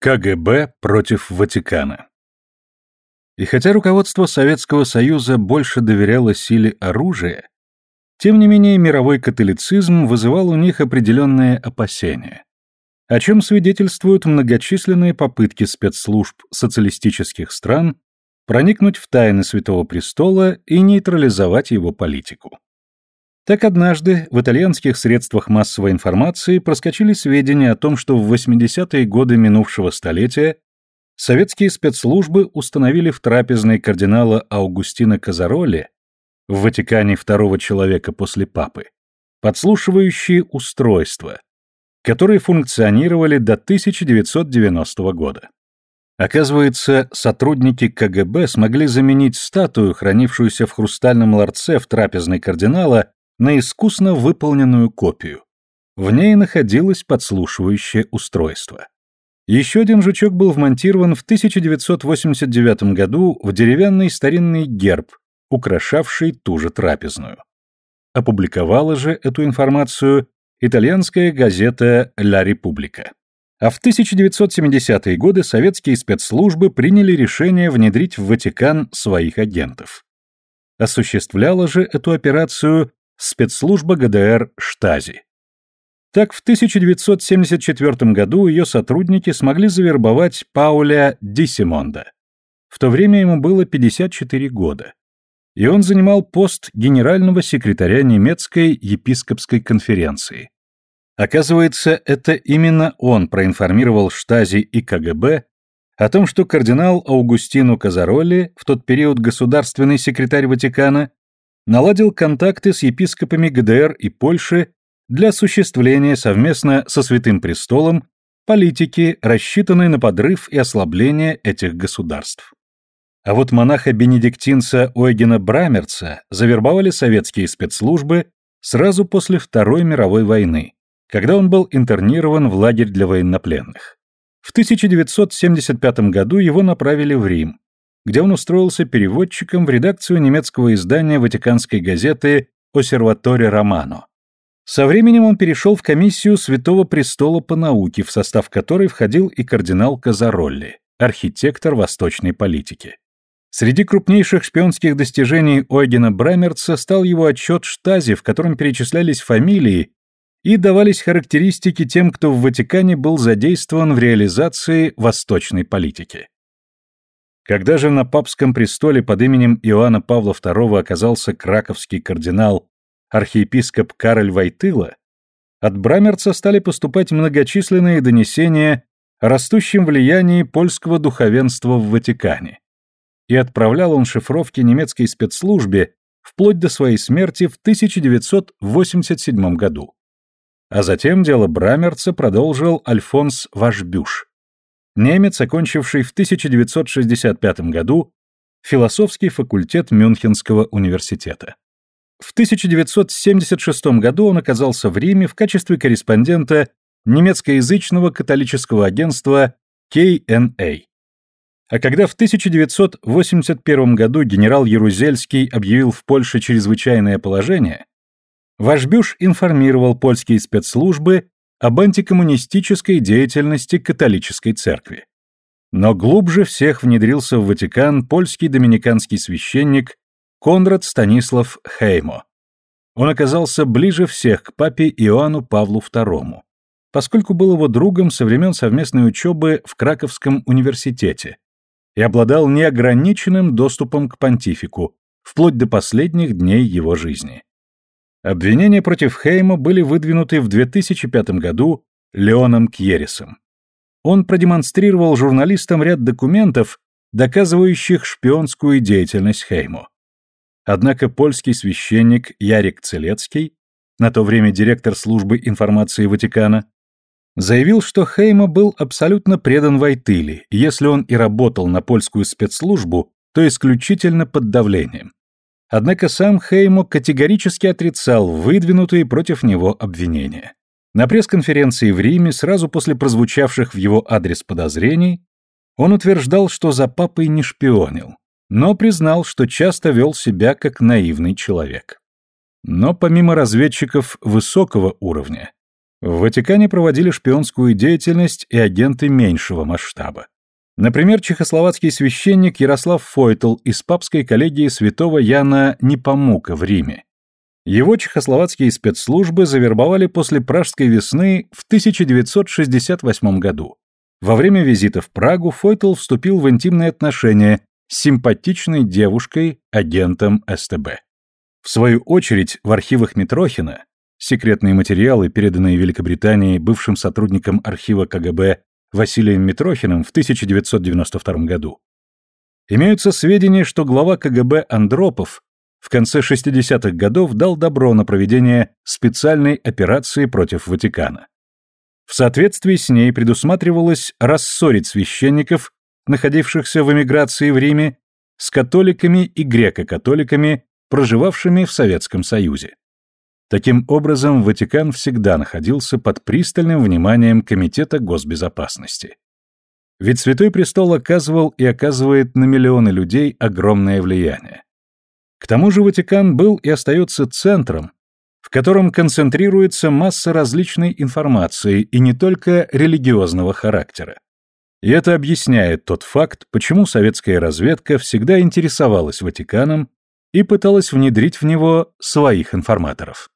КГБ против Ватикана. И хотя руководство Советского Союза больше доверяло силе оружия, тем не менее мировой католицизм вызывал у них определенные опасения, о чем свидетельствуют многочисленные попытки спецслужб социалистических стран проникнуть в тайны Святого Престола и нейтрализовать его политику. Так однажды в итальянских средствах массовой информации проскочили сведения о том, что в 80-е годы минувшего столетия советские спецслужбы установили в трапезной кардинала Аугустина Казароли в Ватикане второго человека после папы подслушивающие устройства, которые функционировали до 1990 года. Оказывается, сотрудники КГБ смогли заменить статую, хранившуюся в хрустальном ларце в трапезной кардинала, на искусно выполненную копию. В ней находилось подслушивающее устройство. Еще один жучок был вмонтирован в 1989 году в деревянный старинный герб, украшавший ту же трапезную. Опубликовала же эту информацию итальянская газета «Ла Република». А в 1970-е годы советские спецслужбы приняли решение внедрить в Ватикан своих агентов. Осуществляла же эту операцию спецслужба ГДР «Штази». Так, в 1974 году ее сотрудники смогли завербовать Пауля Диссимонда. В то время ему было 54 года, и он занимал пост генерального секретаря немецкой епископской конференции. Оказывается, это именно он проинформировал Штази и КГБ о том, что кардинал Аугустину Казаролли, в тот период государственный секретарь Ватикана, наладил контакты с епископами ГДР и Польши для осуществления совместно со Святым Престолом политики, рассчитанной на подрыв и ослабление этих государств. А вот монаха-бенедиктинца Ойгена Брамерца завербовали советские спецслужбы сразу после Второй мировой войны, когда он был интернирован в лагерь для военнопленных. В 1975 году его направили в Рим, где он устроился переводчиком в редакцию немецкого издания ватиканской газеты «Осерваторе Романо». Со временем он перешел в комиссию Святого Престола по науке, в состав которой входил и кардинал Казаролли, архитектор восточной политики. Среди крупнейших шпионских достижений Ойгена Брамерца стал его отчет Штази, в котором перечислялись фамилии и давались характеристики тем, кто в Ватикане был задействован в реализации восточной политики. Когда же на папском престоле под именем Иоанна Павла II оказался краковский кардинал архиепископ Кароль Войтыла, от Брамерца стали поступать многочисленные донесения о растущем влиянии польского духовенства в Ватикане. И отправлял он шифровки немецкой спецслужбе вплоть до своей смерти в 1987 году. А затем дело Брамерца продолжил Альфонс Вашбюш, немец, окончивший в 1965 году философский факультет Мюнхенского университета. В 1976 году он оказался в Риме в качестве корреспондента немецкоязычного католического агентства KNA. А когда в 1981 году генерал Ярузельский объявил в Польше чрезвычайное положение, Вашбюш информировал польские спецслужбы об антикоммунистической деятельности католической церкви. Но глубже всех внедрился в Ватикан польский доминиканский священник Конрад Станислав Хеймо. Он оказался ближе всех к папе Иоанну Павлу II, поскольку был его другом со времен совместной учебы в Краковском университете и обладал неограниченным доступом к понтифику, вплоть до последних дней его жизни. Обвинения против Хейма были выдвинуты в 2005 году Леоном Кьерисом. Он продемонстрировал журналистам ряд документов, доказывающих шпионскую деятельность Хейму. Однако польский священник Ярик Целецкий, на то время директор службы информации Ватикана, заявил, что Хейма был абсолютно предан Вайтыли, если он и работал на польскую спецслужбу, то исключительно под давлением. Однако сам Хеймо категорически отрицал выдвинутые против него обвинения. На пресс-конференции в Риме, сразу после прозвучавших в его адрес подозрений, он утверждал, что за папой не шпионил, но признал, что часто вел себя как наивный человек. Но помимо разведчиков высокого уровня, В Ватикане проводили шпионскую деятельность и агенты меньшего масштаба. Например, чехословацкий священник Ярослав Фойтл из папской коллегии святого Яна Непомука в Риме. Его чехословацкие спецслужбы завербовали после Пражской весны в 1968 году. Во время визита в Прагу Фойтл вступил в интимные отношения с симпатичной девушкой, агентом СТБ. В свою очередь, в архивах Митрохина секретные материалы, переданные Великобритании бывшим сотрудникам архива КГБ Василием Митрохиным в 1992 году, имеются сведения, что глава КГБ Андропов в конце 60-х годов дал добро на проведение специальной операции против Ватикана. В соответствии с ней предусматривалось рассорить священников, находившихся в эмиграции в Риме, с католиками и греко-католиками, проживавшими в Советском Союзе. Таким образом, Ватикан всегда находился под пристальным вниманием Комитета госбезопасности. Ведь Святой Престол оказывал и оказывает на миллионы людей огромное влияние. К тому же Ватикан был и остается центром, в котором концентрируется масса различной информации и не только религиозного характера. И это объясняет тот факт, почему советская разведка всегда интересовалась Ватиканом и пыталась внедрить в него своих информаторов.